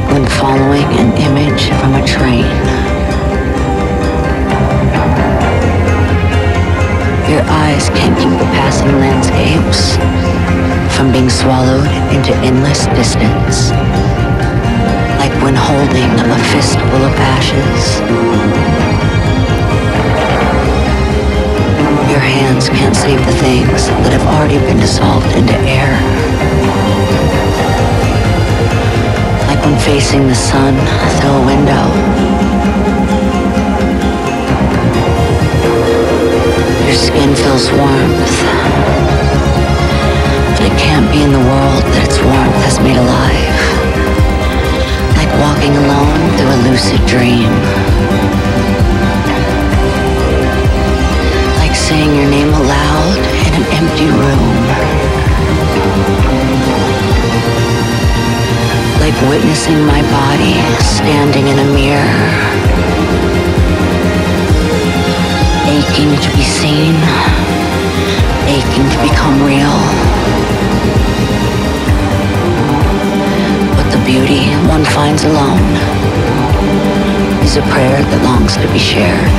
Like when following an image from a train. Your eyes can't keep the passing landscapes from being swallowed into endless distance. Like when holding a fistful of ashes. Your hands can't save the things that have already been dissolved into air. Facing the sun through a window. Your skin feels warmth, but it can't be in the world that its warmth has made alive. Like walking alone through a lucid dream. Witnessing my body standing in a mirror, aching to be seen, aching to become real. But the beauty one finds alone is a prayer that longs to be shared.